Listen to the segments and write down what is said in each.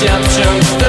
The total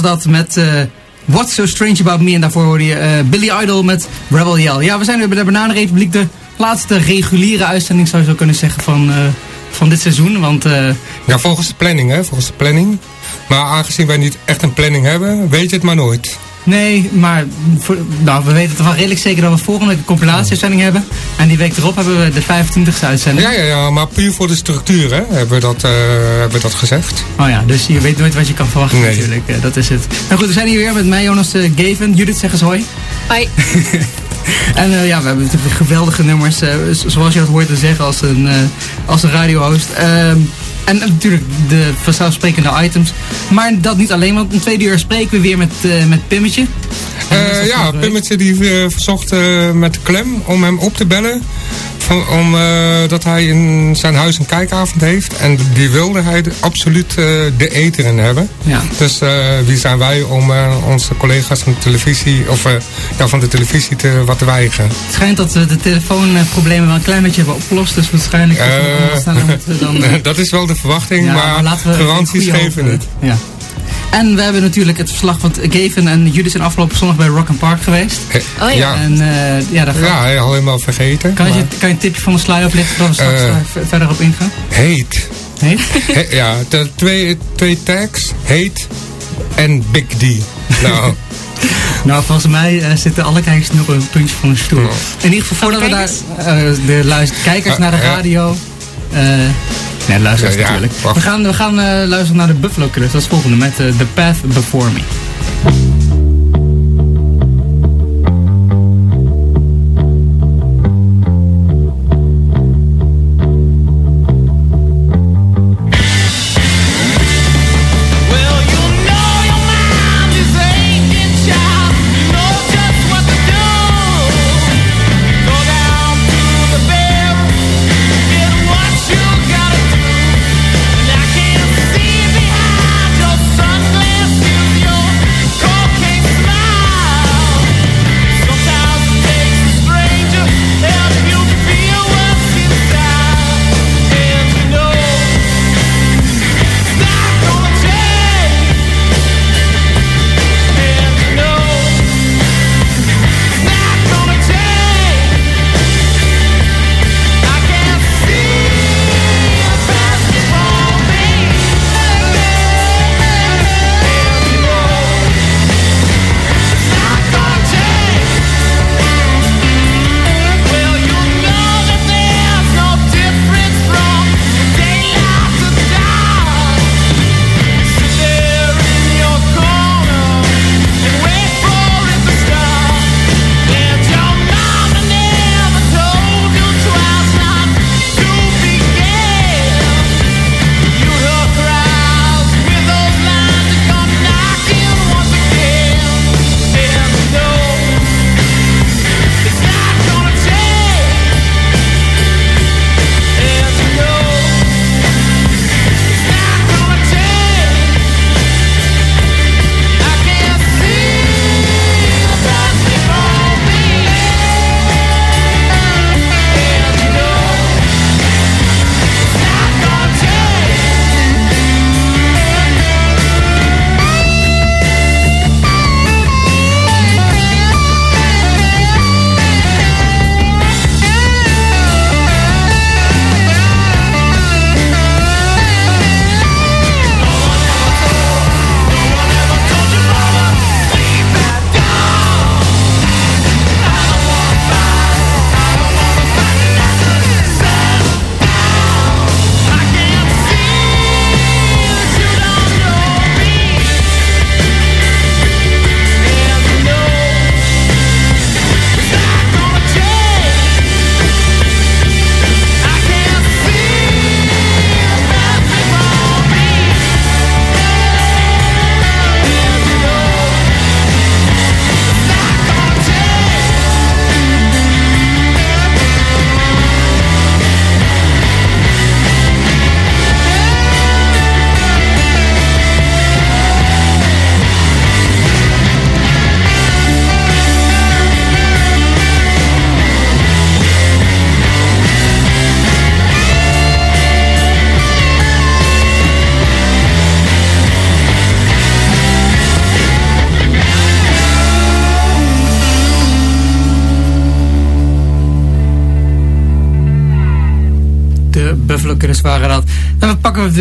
was dat met eh, What's So Strange About Me. En daarvoor hoorde je eh, Billy Idol met Rebel Yell. Ja, we zijn weer bij de Bananenrepubliek. De laatste reguliere uitzending zou je zo kunnen zeggen van, eh, van dit seizoen. Want Ja, volgens de planning, hè? Volgens de planning. Maar aangezien wij niet echt een planning hebben, weet je het maar nooit. Nee, maar voor, nou, we weten toch wel redelijk zeker dat we volgende week een compilatie-uitzending hebben. En die week erop hebben we de 25e uitzending. Ja, ja, ja, maar puur voor de structuur, hè? Hebben we dat, eh, hebben we dat gezegd. Oh ja, dus je weet nooit wat je kan verwachten Nee. natuurlijk. Eh, dat is het. Nou goed, we zijn hier weer met mij, Jonas uh, Gaven. Judith, zeg eens hoi. Hoi. En eh, ja, we hebben natuurlijk geweldige nummers, eh, zoals je dat hoort te zeggen als een, eh, als een radiohost. En natuurlijk de vanzelfsprekende items. Maar dat niet alleen, want in tweede uur spreken we weer met, eh, met Pimmetje. Eh, ja. Pimmetje die eh, verzocht met Klem om hem op te bellen. Van, om, eh, dat hij in zijn huis een kijkavond heeft. En die wilde hij de- absoluut eh, de eter in hebben. Ja. Dus eh, wie zijn wij om onze collega's van de televisie, of, ja, van de televisie te, wat te weigeren? Het schijnt dat we de telefoonproblemen wel een klein beetje hebben opgelost. Dus waarschijnlijk is het dan... dat is wel de verwachting, ja, maar, we garanties geven eh, Ja. En we hebben natuurlijk het verslag, want Gavin en Judith zijn afgelopen zondag bij Rock and Park geweest. Oh ja. ja. En eh, ja, Ja, helemaal vergeten. Kan je, kan je een tipje van de sluier oplichten voordat we straks Eh. verder op ingaan? Heet. Nee? He- ja, de twee, twee tags. Heet en Big D. Nou, Nou, volgens mij eh, zitten alle kijkers nu op een puntje van een stoel. In ieder geval, voordat we daar eh, de luister, kijkers Ja, naar de radio. eh nee, Ja, ja, natuurlijk. wacht. We gaan, we gaan eh, luisteren naar de Buffalo Killers. Dat is volgende met eh, The Path Before Me.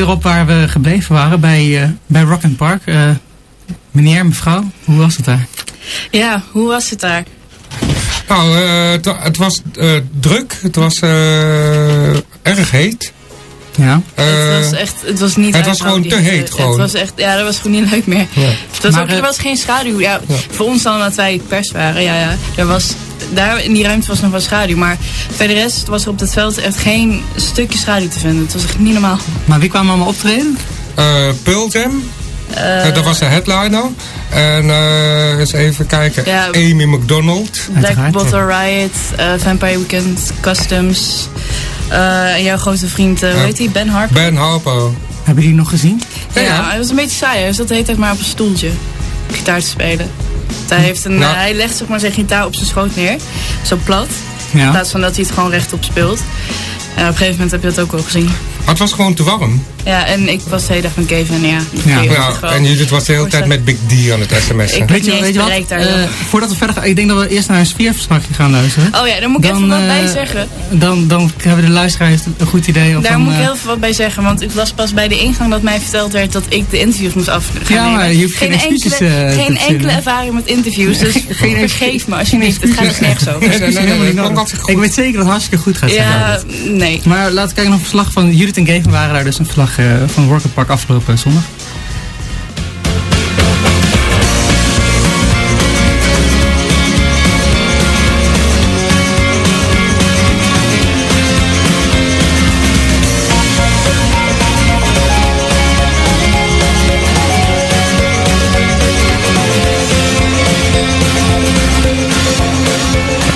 Weer op waar we gebleven waren, bij, eh bij Rock and Park. Eh, meneer, mevrouw, hoe was het daar? Ja, hoe was het daar? Nou, eh, het, wa- het was eh, druk. Het was eh, erg heet. Ja. Het was echt, het was niet het was gewoon te heet gewoon. Het was echt, ja, dat was gewoon niet leuk meer. Ja. Het was Maar, ook, er was geen schaduw. Ja, Voor ons dan, omdat wij pers waren, ja, ja. Er was, daar in die ruimte was nog wel schaduw. Maar verder rest was er op het veld echt geen stukje schaduw te vinden. Het was echt niet normaal. Maar wie kwam allemaal optreden? eh, Pearl Jam. Eh, dat was de headliner. En eh, eens even kijken. Ja. Amy McDonald. Black Bottle Riot, eh, Vampire Weekend, Customs. eh, en jouw grote vriend, eh, hoe heet die? Ben Harper. Ben Harper. Hebben jullie nog gezien? Ja, Ja. hij was een beetje saai. Hij zat de hele tijd maar op een stoeltje gitaar te spelen. Hij, heeft een, Nou. hij legt zeg maar, zijn gitaar op zijn schoot neer, zo plat. In plaats van dat hij het gewoon rechtop speelt. En op een gegeven moment heb je dat ook wel gezien. Maar het was gewoon te warm. Ja, en ik was de hele dag met Kevin, ja. Ja. Ja, en Judith was de hele tijd met Big D aan het sms'en. Ik- Weet je, weet je wat? Eh, voordat we verder gaan, ik denk dat we eerst naar een sfeerverslagje gaan luisteren. Oh ja, daar moet ik Dan, even wat bij eh, zeggen. Dan, dan hebben de luisteraars een goed idee. Of Daar van, moet ik eh, heel veel wat bij zeggen, want ik was pas bij de ingang dat mij verteld werd dat ik de interviews moest af gaan Ja, nemen. maar je hoeft geen excuses, enkele, geen enkele ervaring met interviews, dus Geen vergeef me alsjeblieft. Het gaat dus nergens over. Nee, nee, nee, nee, Ik weet zeker dat het hartstikke goed gaat zijn. Ja, nee. Maar laten we kijken naar een verslag van Judith en Gavin waren daar dus een verslag eh, van Work Park afgelopen zondag.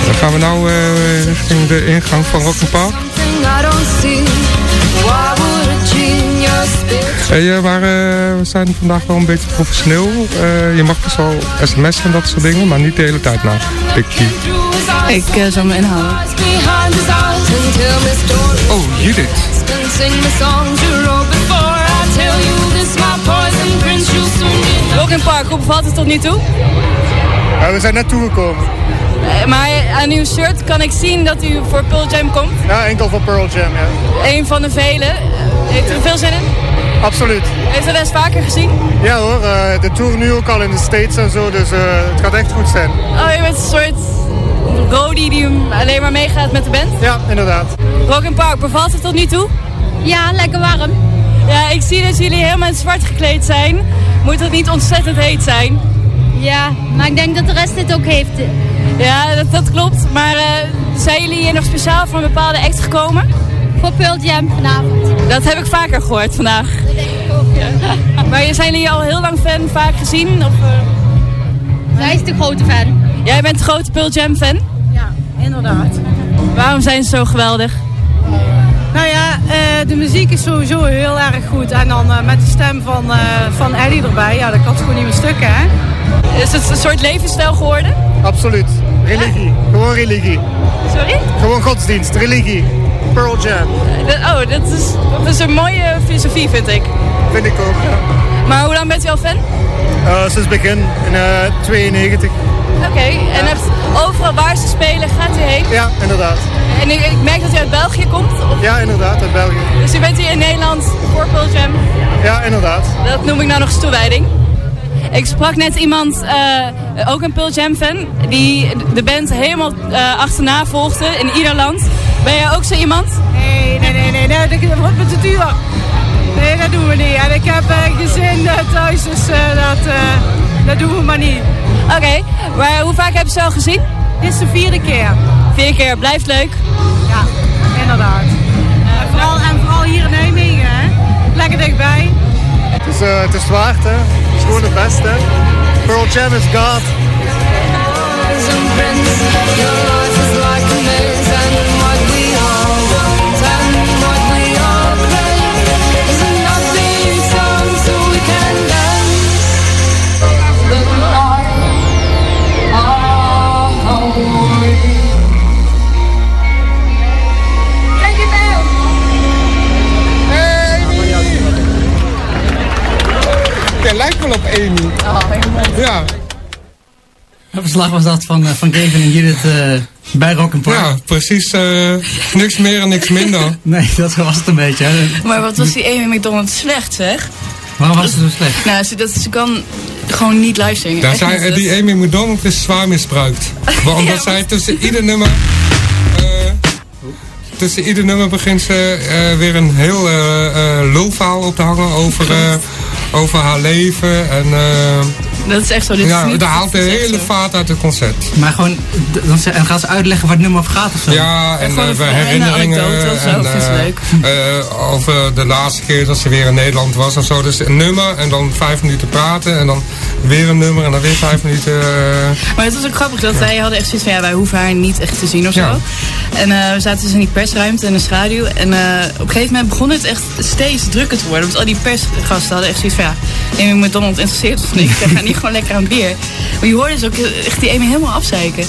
Dan gaan we nou eh, richting de ingang van Rock'n'Park. Hey, eh, waar, eh, we zijn vandaag wel een beetje professioneel. Eh, je mag dus wel sms'en en dat soort dingen, maar niet de hele tijd his eyes, Ik uh, zal me inhouden. Oh, Judith. Rock Park, hoe bevalt het tot nu toe? We zijn net toegekomen. Eh, Maar aan uw shirt kan ik zien dat u voor Pearl Jam komt. Ja, enkel voor Pearl Jam, ja. Een van de vele. Heeft u er veel zin in? Absoluut. Heeft u de rest vaker gezien? Ja hoor, eh, de tour nu ook al in de States en zo, dus eh, het gaat echt goed zijn. Oh, je bent een soort Rodi die alleen maar meegaat met de band. Ja, inderdaad. Rock Park, bevalt het tot nu toe? Ja, lekker warm. Ja, ik zie dat jullie helemaal in zwart gekleed zijn. Moet het niet ontzettend heet zijn? Ja, maar ik denk dat de rest dit ook heeft. Ja, dat, dat klopt. Maar eh, zijn jullie hier nog speciaal voor een bepaalde act gekomen? Voor Pearl Jam vanavond. Dat heb ik vaker gehoord vandaag. Maar zijn jullie al heel lang fan, vaak gezien? Of, eh? Zij is de grote fan. Jij bent een grote Pearl Jam fan? Ja, inderdaad. Waarom zijn ze zo geweldig? Eh, de muziek is sowieso heel erg goed. En dan eh, met de stem van, eh, van Eddie erbij, ja, dat kan het gewoon niet meer stukken, hè? Is het een soort levensstijl geworden? Absoluut. Religie. Gewoon religie. Sorry? Gewoon godsdienst, religie. Pearl Jam, Dat- oh, dat is, dat is een mooie filosofie, vind ik. vind ik ook. Ja. Maar hoe lang bent u al fan? Eh, sinds het begin, in eh 92. Oké, en echt overal waar ze spelen gaat u heen. Ja, inderdaad. En ik, ik merk dat u uit België komt. Of, Ja, inderdaad, uit België. dus u bent hier in Nederland voor Pearl Jam. Ja, inderdaad. Dat noem ik nou nog eens toewijding. Ik sprak net iemand, eh, ook een Pearl Jam fan, die de band helemaal eh, achterna volgde in ieder land. Ben jij ook zo iemand? Nee, nee, nee, nee, nee dat wordt me te duur. Nee, dat doen we niet. En ik heb een gezin thuis, dus dat, eh, dat doen we maar niet. Oké, maar hoe vaak hebben ze al gezien? Dit is de vierde keer. Vier keer, blijft leuk. Ja, inderdaad. En vooral, en vooral hier in Nijmegen, hè? Lekker dichtbij. Het is, eh, het is waard, hè. Het is gewoon het beste. Pearl Jam is God. Je lijkt wel op Amy. Ja. Een verslag was dat van, eh, van Gavin en Judith eh, Bij Rock and Park. Ja, precies. eh, niks meer en niks minder. Nee, dat was het een beetje. Hè. Maar wat was die Amy McDonald slecht, zeg? Waarom was het zo slecht? Nou, ze, dat, ze kan gewoon niet live zingen. Daar zijn, niet. die Amy McDonald is zwaar misbruikt. Maar Omdat Ja, zij tussen ieder nummer... eh, tussen ieder nummer begint ze eh, weer een heel lulverhaal op te hangen over, eh, over haar leven. En eh, Dat is echt zo. Dit is ja, niet, daar haalt de hele zo. vaart uit het concert. Maar gewoon, dan, ze- en gaan ze uitleggen waar het nummer over gaat of zo? Ja, en eh, fijne herinneringen. anekdote of zo, en, dat is eh, leuk. eh, over de laatste keer dat ze weer in Nederland was of zo. Dus een nummer en dan vijf minuten praten. En dan weer een nummer en dan weer vijf minuten. Maar het was ook grappig dat wij hadden echt zoiets van ja, wij hoeven haar niet echt te zien of zo. Ja. En eh, we zaten dus in die persruimte en de schaduw. En eh, op een gegeven moment begon het echt steeds drukker te worden. Want al die persgasten hadden echt zoiets van ja, Amy McDonald interesseert ons niks. Wij gaan niet gewoon lekker aan het bier. Maar je hoorde dus ook echt die Amy helemaal afzeiken.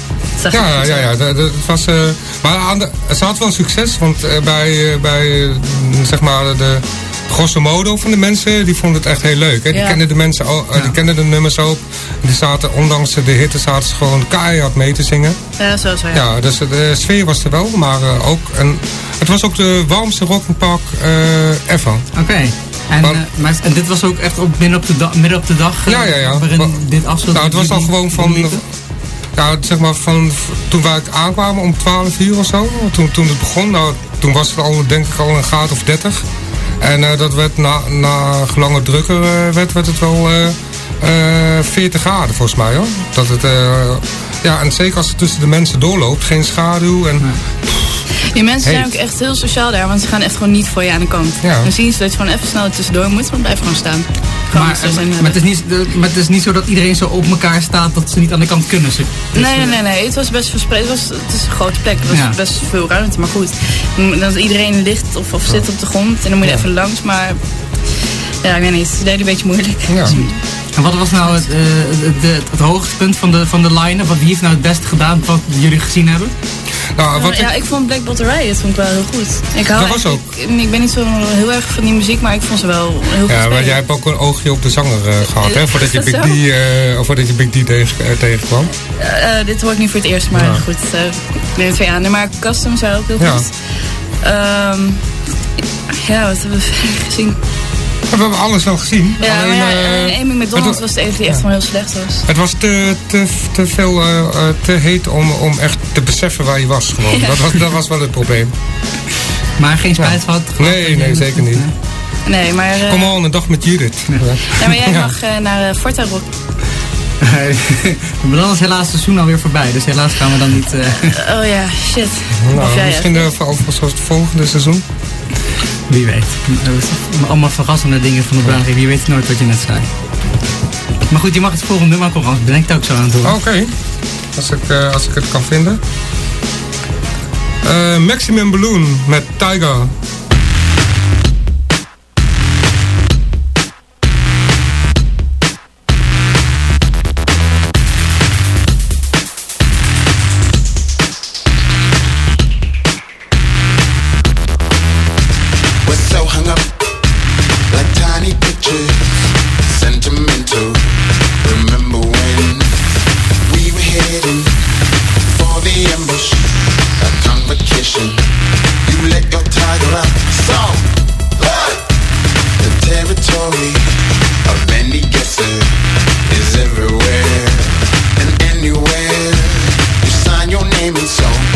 Ja, ja, ja. dat- was, eh, maar aan de, ze had wel een succes, want eh, bij, eh, bij eh, zeg maar de grosso modo van de mensen, die vonden het echt heel leuk. Hè? Die Ja. kenden de mensen, eh, die kenden de nummers ook. Die zaten, ondanks de hitte, zaten ze gewoon keihard mee te zingen. Ja, zo, zo. Ja. Ja, dus de sfeer was er wel, maar eh, ook, een, het was ook de warmste rock'n'park eh ever. Oké. En, eh, maar, en dit was ook echt op, midden, op de da- midden op de dag eh, Ja, ja, ja. waarin Wa- dit afspeelde? Nou, het was al gewoon van, ja, zeg maar van, toen wij aankwamen om 12 uur of zo, toen, toen het begon, nou, toen was het al, denk ik al een graad of 30. En eh, dat werd na, na gelange drukker werd, werd het wel eh, 40 graden volgens mij hoor. Dat het, ja, en zeker als het tussen de mensen doorloopt, geen schaduw en Die mensen zijn ook echt heel sociaal daar, want ze gaan echt gewoon niet voor je aan de kant. Ja. Dan zien ze dat je gewoon even snel tussendoor moet, want blijf gewoon staan. Gewoon Maar, maar, het is niet, de- maar het is niet zo dat iedereen zo op elkaar staat dat ze niet aan de kant kunnen. Dus, Nee, nee, eh, nee, nee. Het was best verspreid. Het, was, het is een grote plek. Er was Ja. best veel ruimte. Maar goed, dan iedereen ligt of, of zit op de grond. En dan moet je Ja. even langs. Maar ja, ik weet niet. Het deed een beetje moeilijk. ja. En wat was nou het, eh, het, het, het hoogtepunt van de, van de line-up? Wat wie heeft nou het beste gedaan wat jullie gezien hebben? Nou, wat ja, ik, ik vond Black Bottle Riot vond ik wel heel goed. Ik hou Dat was eigenlijk- Ik, ik ben niet zo heel erg van die muziek, maar ik vond ze wel heel goed ja, maar jij hebt ook een oogje op de zanger eh, gehad, hè? Voordat je Big D, eh, voordat je Big D eh, tegenkwam. Dit hoor ik niet voor het eerst, maar Ja. goed. ik neem het weer aan. Maar Customs waren ook heel Ja. goed. Ehm, ja, wat hebben we verder gezien? We hebben alles wel gezien. Ja, maar alleen, ja, eh, Amy McDonald was de enige die echt gewoon heel slecht was. Het was te, te, te veel, eh, eh, te heet om, om echt te beseffen waar je was. Gewoon. Ja. Dat, was, dat was wel het probleem. Maar geen spijt van het Nee, nee, zeker niet. Nee, maar, eh, Kom on, een dag met Judith. ja, maar jij Ja. mag eh, naar uh, Forta Rock. maar dan is helaas het seizoen alweer voorbij. Dus helaas gaan we dan niet... eh, Oh ja, shit. Nou, misschien uh, voor, voor het volgende seizoen. Wie weet. Allemaal verrassende dingen van de België. Wie weet nooit wat je net zei. Maar goed, je mag het volgende nummer komen. Anders ben ik het ook zo aan het doen. Oké, als, ik, eh, als ik het kan vinden. Eh, Maximum Balloon met Tiger. Sign your name in so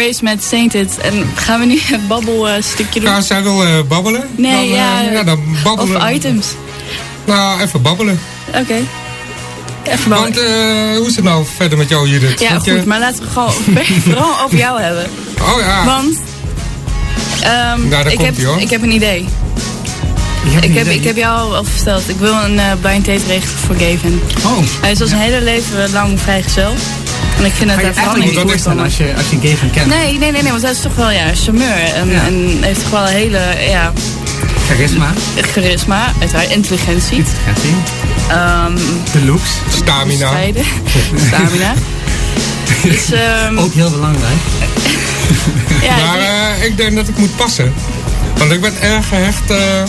Embrace met Sainted. En gaan we nu het babbelstukje doen? Ja, zij wil eh, babbelen. Nee, dan, eh, ja, ja, dan babbelen. Of items. Nou, even babbelen. Oké. Even babbelen. Want eh, hoe is het nou verder met jou, Judith? Ja, Want goed, je- maar laten we gewoon vooral over jou hebben. Oh ja. Want ehm, daar ik, heb, hoor. ik heb een idee. Ik heb, ik heb jou al verteld. Ik wil een blind date regelen voor Gavin. Oh. Hij is al zijn hele leven lang vrijgezel. En ik vind het je eigenlijk niet voorstellen als je, als je Gavin kent? Nee, nee, nee, nee, want hij is toch wel ja, charmeur. En, Ja. en heeft toch wel een hele ja, Charisma. charisma, uiteraard intelligentie. Intelligentie. Ehm De looks. Stamina. Stamina. Dus, ehm, Ook heel belangrijk. ja, maar eh, ik denk dat ik moet passen. Want ik ben erg gehecht eh,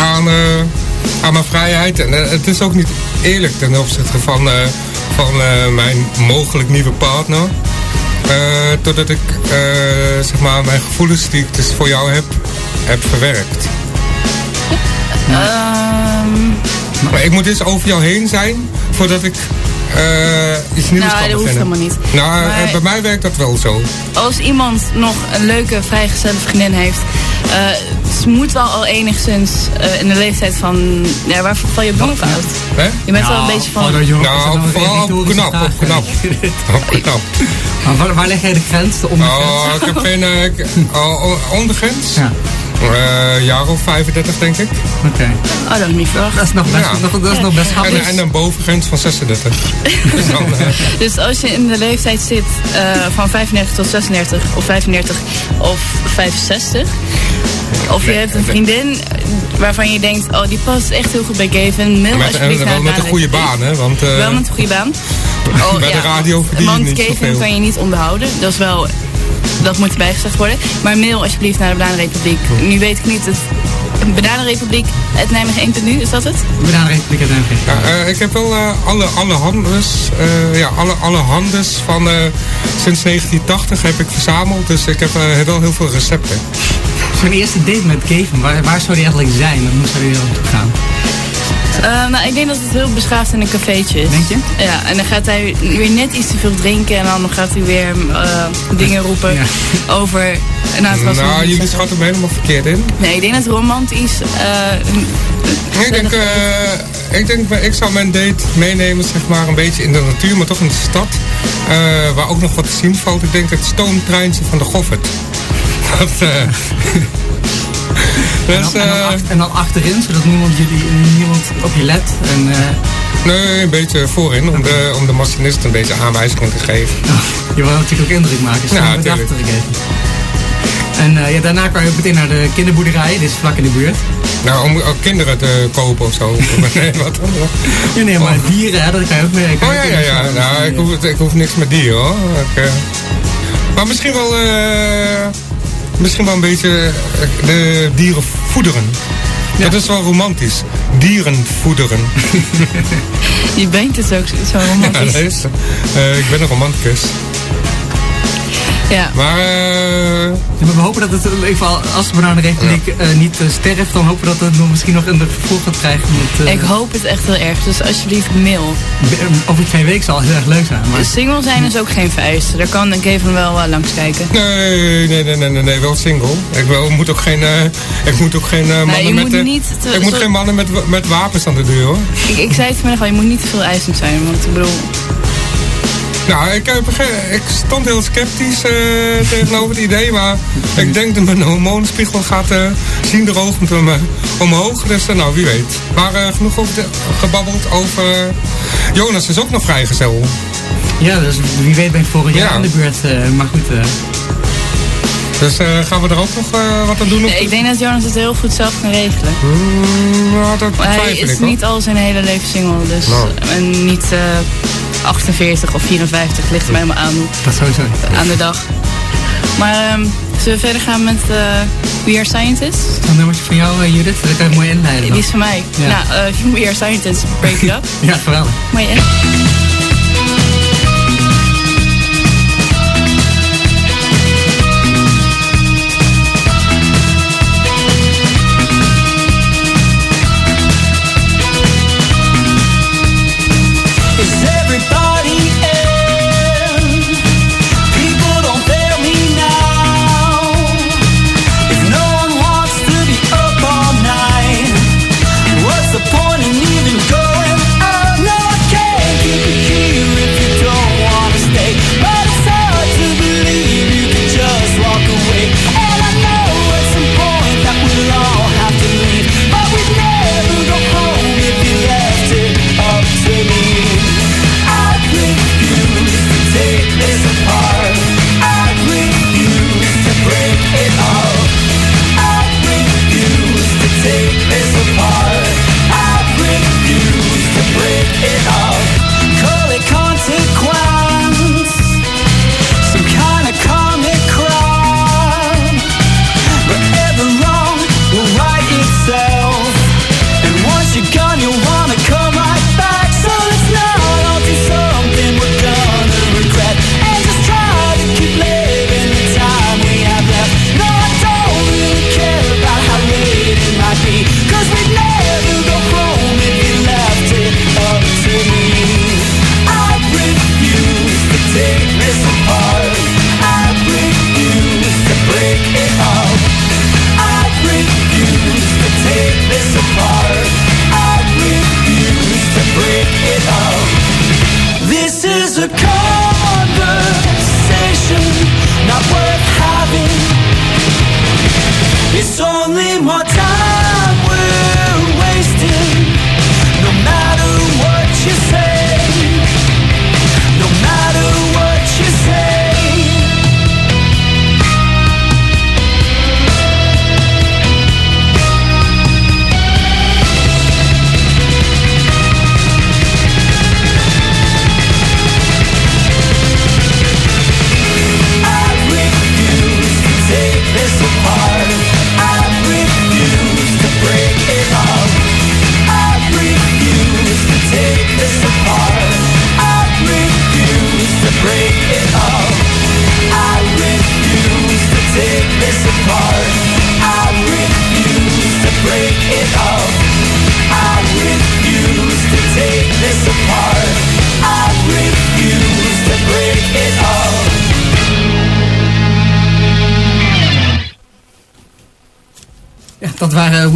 aan, eh, aan mijn vrijheid. En het is ook niet eerlijk ten opzichte van, eh, van eh, mijn mogelijk nieuwe partner. Eh, totdat ik eh, zeg maar mijn gevoelens die ik dus voor jou heb, heb verwerkt. ehm, Maar ik moet dus over jou heen zijn voordat ik iets nieuws Nou, kan dat hoeft helemaal niet. Nou, Maar- bij mij werkt dat wel zo. als iemand nog een leuke vrijgezelle vriendin heeft, ze moet wel al enigszins eh, in de leeftijd van, ja, waar val je boven uit? Hè? Je bent wel een beetje van, Nou, vooral knap, op knap. Op knap. Maar waar, waar leg jij de grens, de ondergrens? Oh, ik heb geen eh, ik- oh, oh, ondergrens. Ja. Eh, jaar of 35 denk ik. Oké. oh, dat ik niet. Dat is nog best, Ja. nog, dat is nog best En, grappig. en een bovengrens van 36. dus dan, als je in de leeftijd zit eh, van 35 tot 36 of 35 of 65. Of je hebt een vriendin waarvan je denkt, oh die past echt heel goed bij Gavin. Mail met, alsjeblieft en naar wel met een goede baan, hè? Want, eh, Wel met een goede baan. bij de radio verdien je Want niet Kevin kan je niet onderhouden. Dat is wel, dat moet erbij gezegd worden. Maar mail alsjeblieft naar de Bananenrepubliek. Nu weet ik niet, het Bananenrepubliek, het Nijmegen 1.nu, is dat het? Bananenrepubliek uit Nijmegen. Ja, eh, ik heb wel eh, alle, alle handes, eh, ja, alle, alle handes van eh, sinds 1980 heb ik verzameld. Dus ik heb eh, wel heel veel recepten. Zo'n eerste date met Gavin, waar, waar zou die eigenlijk zijn? En hoe zou die er naartoe gaan? Eh, nou, ik denk dat het heel beschaafd in een cafeetje is. Denk je? Ja, en dan gaat hij weer net iets te veel drinken en dan gaat hij weer eh, dingen roepen Ja. over... Nou, het was nou, jullie schatten me helemaal verkeerd in. Nee, ik denk dat romantisch... eh, Ik denk, eh, ik denk, ik zou mijn date meenemen, zeg maar, een beetje in de natuur, maar toch in de stad. eh, waar ook nog wat te zien valt. Ik denk het stoomtreintje van de Goffert. Dat, En dus, dan, en, dan eh, achter- en dan achterin, zodat niemand, jullie, niemand op je let. En, eh, nee, een beetje voorin, om de, om de machinist een beetje aanwijzingen te geven. je wil natuurlijk ook indruk maken. Dus Ja, je achter. En eh, ja, daarna kan je ook meteen naar de kinderboerderij. Dit is vlak in de buurt. Nou, om ook kinderen te kopen of zo. nee, wat dan? Ja, nee, maar dieren, hè, dat kan je ook mee. kan Oh ja, ja, ja. Nou, ik hoef, ik hoef niks met dieren hoor. Ik, maar misschien wel, eh, misschien wel een beetje eh, de dieren voederen. Dat is wel romantisch. Dieren voederen. je bent dus ook zo Ja, romantisch. dat is, eh, ik ben een romanticus. Ja. Maar eh, Ja, maar we hopen dat het in ieder geval, als de Bananenrepubliek eh, niet eh, sterft, dan hopen we dat het nog misschien nog een vervolg gaat krijgen. Met, eh, Ik hoop het echt heel erg, dus alsjeblieft mail. Over twee weken zal het heel erg leuk zijn. Maar Single zijn is ook geen vereiste. Daar kan ik even wel langs kijken. nee, nee, nee, nee, nee, nee, wel single. Ik wil, moet ook geen, eh, ik moet ook geen mannen met... moet niet te- ik moet geen mannen met, met wapens aan de deur hoor. Ik, ik zei het vanmiddag al, je moet niet te veel eisend zijn. Want ik bedoel, Nou, ik, heb, ge- ik stond heel sceptisch eh, tegenover het idee, maar ik denk dat mijn hormoonspiegel gaat eh, zien de oog met me omhoog. Dus eh, nou, wie weet. Maar eh, genoeg over de- gebabbeld over... Jonas is ook nog vrijgezel. ja, dus wie weet ben ik volgend jaar Ja. in de buurt. eh, maar goed, eh, Dus eh, gaan we er ook nog eh, wat aan doen? Of nee, ik denk dat Jonas het heel goed zelf kan regelen. Mm, nou, dat Maar hij is ik niet al zijn hele leven single. Dus, Nou. En niet eh, 48 of 54, ligt er mij helemaal aan, dat sowieso. aan de dag. Maar ehm, zullen we verder gaan met eh We Are Scientists? Een nummertje van jou, eh, Judith, dat kan je mooi inleiden. Die is van mij. Ja. Nou, eh, We Are Scientists, break it up. Ja, geweldig. Mooi in?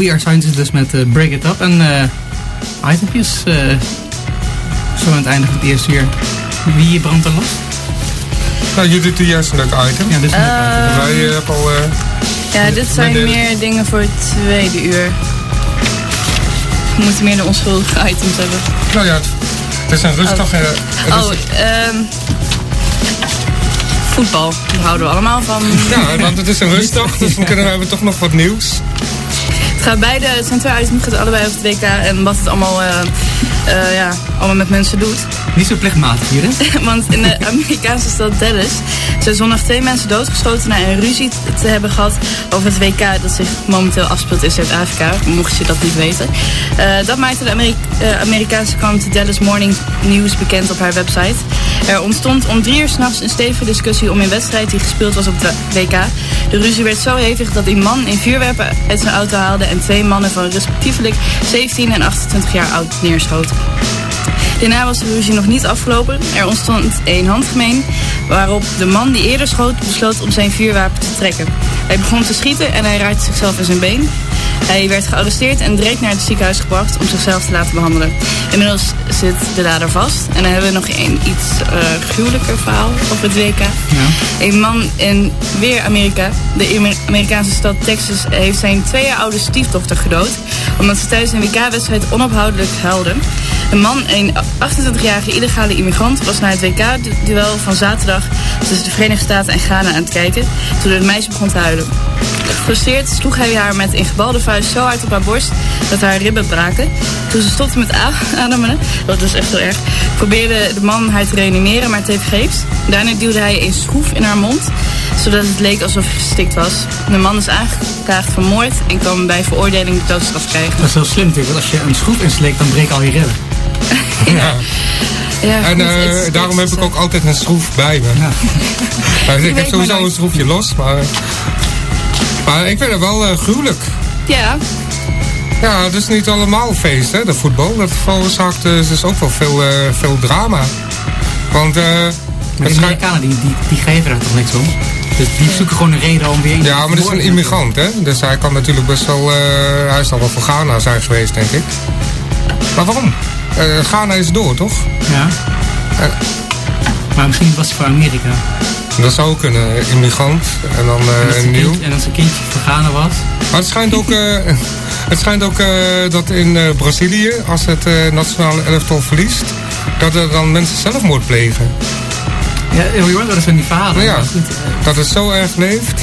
We Are Scientists dus met eh, Break It Up. En eh itempjes eh, zo aan het einde van het eerste uur. Wie brandt er los? Nou, jullie doet juist een leuk item. Ja, Wij hebben al... eh, Ja, dit zijn de- meer dingen voor het tweede uur. We moeten meer de onschuldige items hebben. nou ja, het, is een rustig... eh, is- Oh, ehm voetbal. Daar houden we allemaal van. ja, want het is een rustdag, dus dan kunnen we hebben toch nog wat nieuws. Het gaat beide, het zijn twee items, het gaat allebei over het WK en wat het allemaal, eh, eh, ja, allemaal met mensen doet. Niet zo plichtmatig hier, hè? Want in de Amerikaanse stad Dallas zijn zondag twee mensen doodgeschoten na een ruzie te hebben gehad over het WK dat zich momenteel afspeelt in Zuid-Afrika. Mocht je dat niet weten. Eh, dat maakte de Ameri- Amerikaanse krant Dallas Morning News bekend op haar website. Er ontstond om drie uur s'nachts een stevige discussie om een wedstrijd die gespeeld was op het WK. De ruzie werd zo hevig dat een man een vuurwerpen uit zijn auto haalde en twee mannen van respectievelijk 17 en 28 jaar oud neerschoten. Daarna was de ruzie nog niet afgelopen. Er ontstond een handgemeen waarop de man die eerder schoot besloot om zijn vuurwapen te trekken. Hij begon te schieten en hij raakte zichzelf in zijn been. Hij werd gearresteerd en direct naar het ziekenhuis gebracht om zichzelf te laten behandelen. Inmiddels zit de dader vast. En dan hebben we nog een iets eh gruwelijker verhaal op het WK. Een man in weer Amerika, de Amer- Amerikaanse stad Texas, heeft zijn twee jaar oude stiefdochter gedood. Omdat ze tijdens een WK-wedstrijd onophoudelijk huilde. Een man, een 28-jarige illegale immigrant, was naar het WK-duel van zaterdag tussen de Verenigde Staten en Ghana aan het kijken. Toen het meisje begon te huilen. Gefrustreerd sloeg hij haar met een gebalde vuist zo hard op haar borst dat haar ribben braken. Toen ze stopte met ademen, dat is echt heel erg, probeerde de man haar te reanimeren, maar tevergeefs. Daarna duwde hij een schroef in haar mond, zodat het leek alsof hij gestikt was. De man is aangeklaagd voor moord en kan bij veroordeling de doodstraf krijgen. Dat is heel slim natuurlijk, want als je een schroef insleekt, dan breken al je ribben. Ja. Ja, En goed, eh, het daarom heb ik ook altijd een schroef bij me. Nou, ik heb sowieso een schroefje los, maar... Maar ik vind het wel eh, gruwelijk. Ja, Ja, het is niet allemaal feest, hè, de voetbal. Dat veroorzaakt eh, dus ook wel veel, eh, veel drama. Want eh, Maar die. Amerikanen, die, die, die geven daar toch niks om? Dus die zoeken gewoon een reden om weer... Ja, maar het is een immigrant, hè. Dus hij kan natuurlijk best wel... eh, hij zal wel voor Ghana zijn geweest, denk ik. Maar waarom? Eh, Ghana is door, toch? Ja. Maar misschien was hij voor Amerika. Dat zou ook kunnen, immigrant. En dan eh nieuw. kind- En dat zijn kindje vergane was. Maar het schijnt ook, eh, het schijnt ook eh, dat in eh, Brazilië, als het eh, nationale elftal verliest, dat er dan mensen zelfmoord plegen. Ja, je hoort dat zijn die verhalen. Nou ja, eh, dat het zo erg leeft.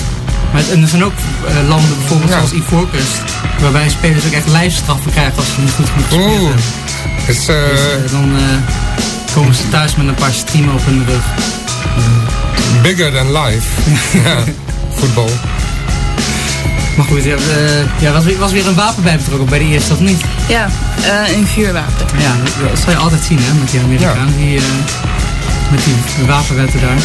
Maar het- en er zijn ook eh, landen, bijvoorbeeld Ja. zoals Ivoorkust, waarbij spelers ook echt lijfstraffen krijgen als ze niet goed genoeg hebben. Het is, eh, Dus eh, dan eh, komen ze thuis met een paar striemen op hun rug. bigger than life. ja, voetbal. Maar goed, ja, eh, ja, was, weer- was weer een wapen bij betrokken bij de eerste, of niet? ja eh, een vuurwapen. Ja, dat, dat zal je altijd zien hè, met die Amerikanen, die, eh, met die wapenwetten daar.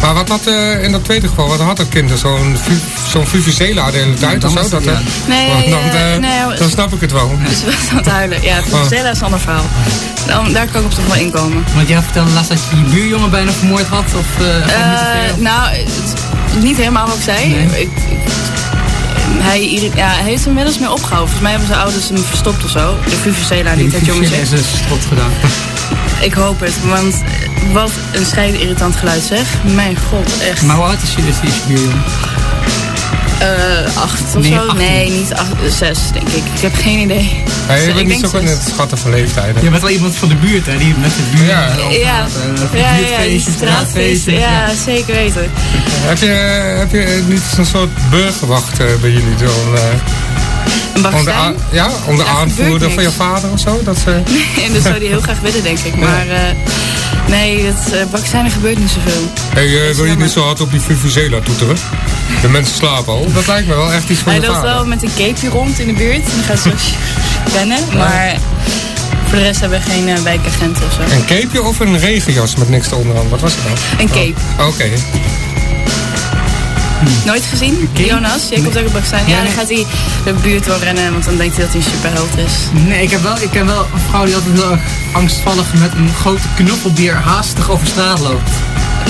Maar wat had eh, in dat tweede geval, wat had dat kind? er? Zo'n zo'n de hele tijd of zo? Dat, ja. Nee, want dan, nee, dan snap ik het wel. Dus we aan het huilen. Ja, Vuvuzela is een ander verhaal. Dan, daar kan ik op zich wel inkomen. Want jij vertelde laatst dat je je buurjongen bijna vermoord had, of niet veel? nou, het- niet helemaal wat ik zei. Nee. Ik, ik- hij, ja, hij heeft inmiddels meer opgehouden. Volgens mij hebben zijn ouders hem verstopt of zo. De Vuvuzela niet, het jongen is zegt. een strot gedaan. Ik hoop het, want eh, wat een scheide irritant geluid zeg. Mijn god, echt. Maar hoe oud is je, is die buurjongen? Eh, acht of Nee, zo? 18. Nee, niet acht, eh, zes, denk ik. Ik heb geen idee. Ja, je Ik bent niet denk zo goed in het schatten van leeftijden. Je bent wel iemand van de buurt, hè? Die met de buurt Ja. Ja, eh, ja, ja, buurtfeestjes, straatfeesten. Ja, zeker weten. Heb je, heb je niet zo'n soort burgerwacht eh, bij jullie dan? Eh, aan- ja, onder aanvoerder van je vader of zo? Dat ze... en dat zou hij heel graag willen, denk ik. Maar eh, nee, het uh, bakstijnen gebeurt niet zoveel. Hey, eh, wil je niet zo hard op die Vuvuzela toeteren? De mensen slapen al. Dat lijkt me wel echt iets voor Hij je loopt wel met een capeje rond in de buurt. En dan gaat ze zo rennen. Maar voor de rest hebben we geen eh, wijkagenten of zo. Een capeje of een regenjas met niks eronder? Wat was het dan? Een cape. Oh, Oké. Nooit gezien? Jonas, jij komt ook op bakstijn. Ja, dan gaat hij de buurt wel rennen, want dan denkt hij dat hij een superheld is. Nee, ik heb wel, ik ken wel een vrouw die altijd heel erg angstvallig met een grote knuffelbier haastig over straat loopt.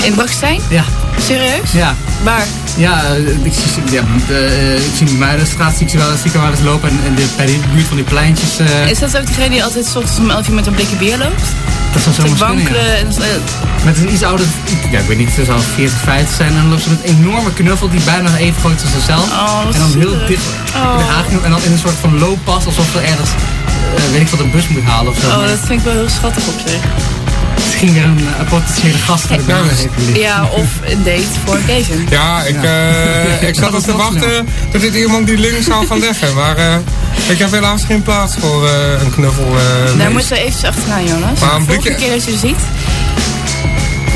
In bakstijn? Ja. Serieus? Ja. Waar? Ja, eh, ik zie, ja, eh, ik zie bij de straat zie ik ze wel, zie ik wel eens lopen en, en de, bij de buurt van die pleintjes. eh, Is dat ook degene die altijd 's ochtends om 11 uur met een blikje bier loopt? dat zou zomaar ja. wankelen. en, Met een iets ouder, ja, ik weet niet, ze zou 40, 50 zijn. En dan loopt ze met een enorme knuffel die bijna even groot is als zichzelf. Oh, en dan heel dicht Oh. in de haag en dan in een soort van looppas, alsof ze ergens, weet ik wat, een bus moet halen of zo. Oh, Maar dat vind ik wel heel schattig op zich. Misschien weer een, eh, potentiële gast voor de Ja, of een date voor Kevin. Ja, ik, eh, ik zat Dat op te wachten dat dit iemand die links zou gaan leggen. Maar eh, ik heb helaas geen plaats voor eh, een knuffel. eh, Daar moeten we eventjes achteraan, Jonas. Maar een de volgende blikje- keer dat je er ziet,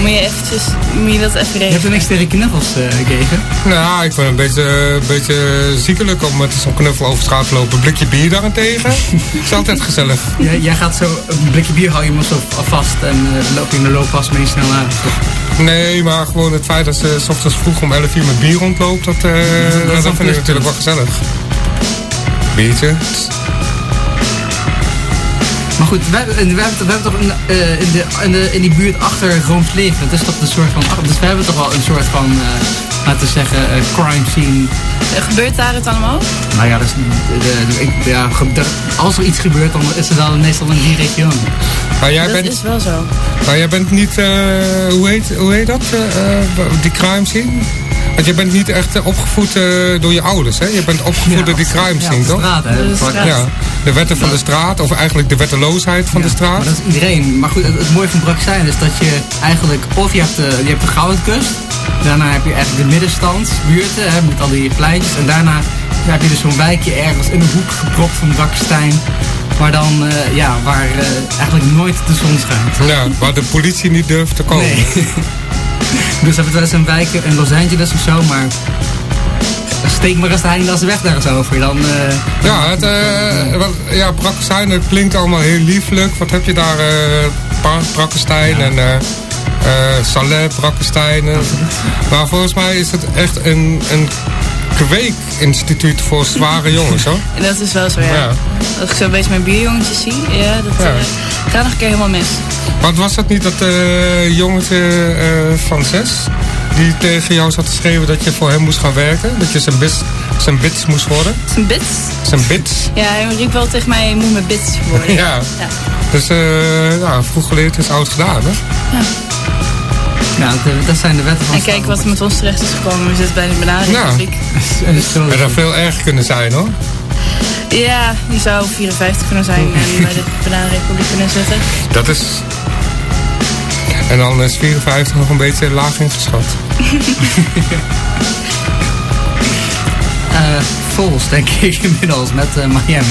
moet je, eventjes, moet je dat even Je hebt regelen. er niks tegen knuffels eh, gegeven. Nou, ik ben een beetje, beetje ziekelijk om met zo'n knuffel over straat te lopen. Een blikje bier daarentegen. is altijd gezellig. Jij, jij gaat zo, een blikje bier hou je maar zo vast en eh, loop je in de looppas mee snel toch? Nee, maar gewoon het feit dat ze s ochtends vroeg om 11 uur met bier rondloopt, dat, eh, dat, een vind ik natuurlijk wel gezellig. Biertje. Maar goed, we hebben, we hebben, we hebben toch een, eh, in, de, in, de, in die buurt achter Rooms Leven, dat is toch een soort van, dus we hebben toch wel een soort van, eh, laten we zeggen, eh, crime scene. Gebeurt daar het allemaal? Nou ja, dat is, de, de- ik- ja, als er iets gebeurt, dan is het dan meestal in die regio. Maar jij dat bent, is wel zo. maar jij bent niet, eh, hoe, heet, hoe heet dat, die crime scene? Want je bent niet echt eh, opgevoed eh, door je ouders, hè? Je bent opgevoed door die crime Ja, scene, de toch? straat, hè. De straat. Ja, de wetten van de straat, of eigenlijk de wetteloosheid van de straat. Maar dat is iedereen. Maar goed, het, het mooie van Braxijn is dat je eigenlijk, of je hebt de, je hebt de Goudkust, daarna heb je eigenlijk de middenstandsbuurten, hè, met al die pleintjes, en daarna heb je dus zo'n wijkje ergens in een hoek gepropt van Braxijn, waar dan, eh, ja, waar eh, eigenlijk nooit de zon schijnt. Ja, waar de politie niet durft te komen. Nee. dus hebben we wel eens een wijk in Los Angeles of zo, maar steek maar eens de Heiningaanse weg daar eens over. Dan, eh, Ja, het, eh, wat, ja Brakkestein, het klinkt allemaal heel lieflijk. Wat heb je daar? eh Park Brakkestein en eh eh Salet Brakkestein. eh. Maar volgens mij is het echt een, een kweekinstituut voor zware jongens, hoor. En dat is wel zo, ja. Ja. Als ik zo een beetje mijn bierjongetjes zie, ja, dat Ja. eh, gaat nog een keer helemaal mis. Want was dat niet dat eh jongetje eh, van zes... die tegen jou zat te schreeuwen dat je voor hem moest gaan werken? Dat je zijn, bis, zijn bits moest worden? Zijn bits? Zijn bits? Ja, hij riep wel tegen mij, je moet mijn bits worden. Ja. ja. Dus eh ja, vroeg geleerd is oud gedaan, hè? ja, dat- dat zijn de wetten van En kijk wat er met ons terecht is gekomen. We zitten bij de Ja. bananenrepubliek. En het is zo- Het had veel erger kunnen zijn, hoor. Ja. die zou 54 kunnen zijn en bij de bananenrepubliek kunnen zitten. Dat is... En dan is 54 nog een beetje laag ingeschat. eh Vols, denk ik inmiddels, met eh, Miami.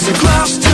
Raise a glass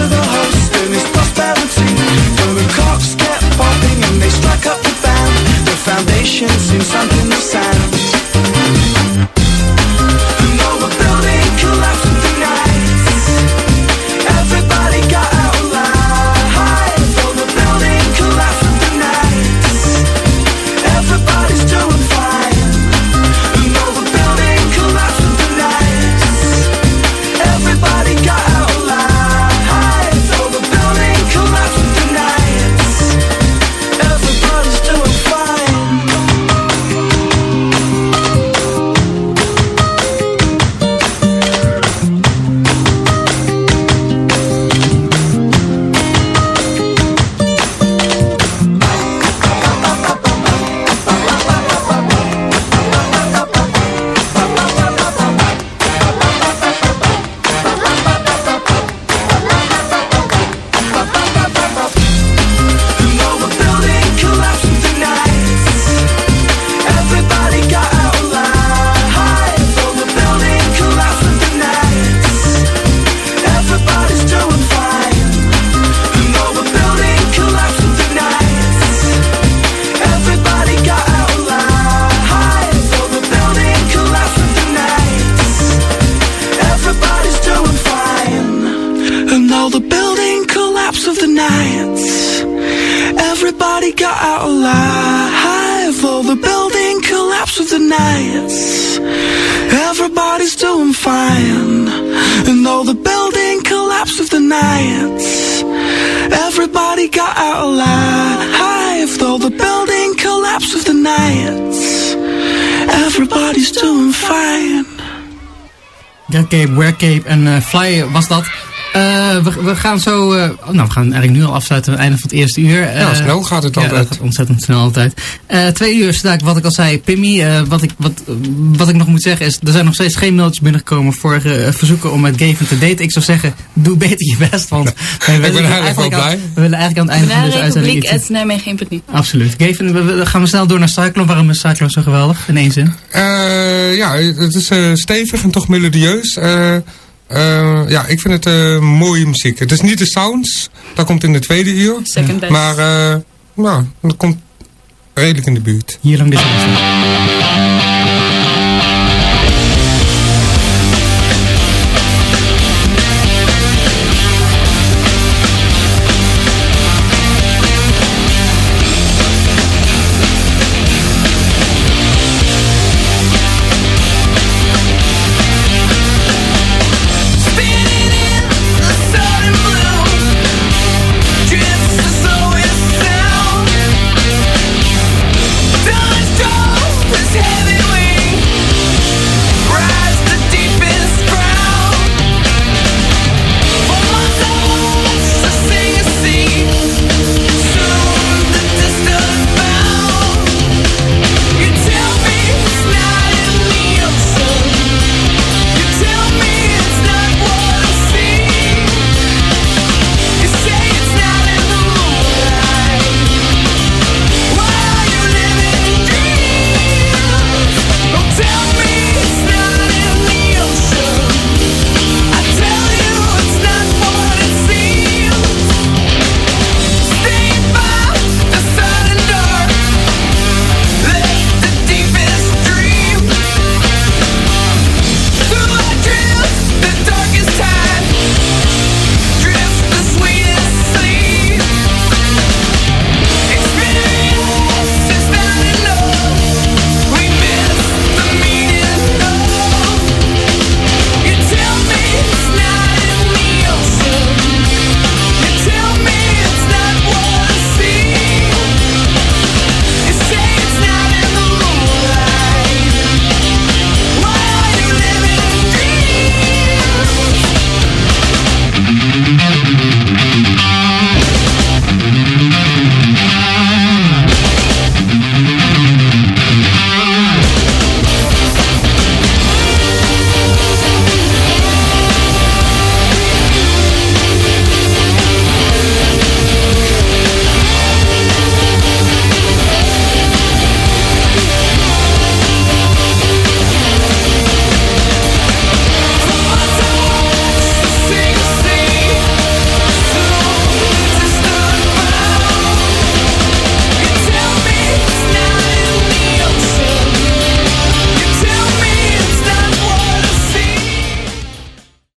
of. Everybody got out alive. Though the building collapsed of the night. Everybody's doing fine. Red Cape, Wear Cape en eh, Fly was dat. Eh, we, we gaan zo, eh, oh, nou we gaan eigenlijk nu al afsluiten aan het einde van het eerste uur. Ja, Eh, snel gaat het ja, altijd. dat gaat ontzettend snel altijd. Eh, twee uur sta ik, wat ik al zei, Pimmy. eh, wat, ik, wat, wat ik nog moet zeggen is, er zijn nog steeds geen mailtjes binnengekomen voor eh, verzoeken om met Gavin te daten. Ik zou zeggen, doe beter je best, want wij willen eigenlijk wel blij. we willen eigenlijk aan het einde van deze uitzending iets... at Nijmegen.nu. Absoluut. Gavin, we, we- gaan we snel door naar Cyclone. Waarom is Cyclone zo geweldig? In één zin. Eh, ja, het is eh, stevig en toch melodieus. Eh, ja, ik vind het eh, mooie muziek. Het is niet de sounds, dat komt in de tweede uur. Second best. Maar eh, nou, dat komt redelijk in de buurt. Hier lang dit.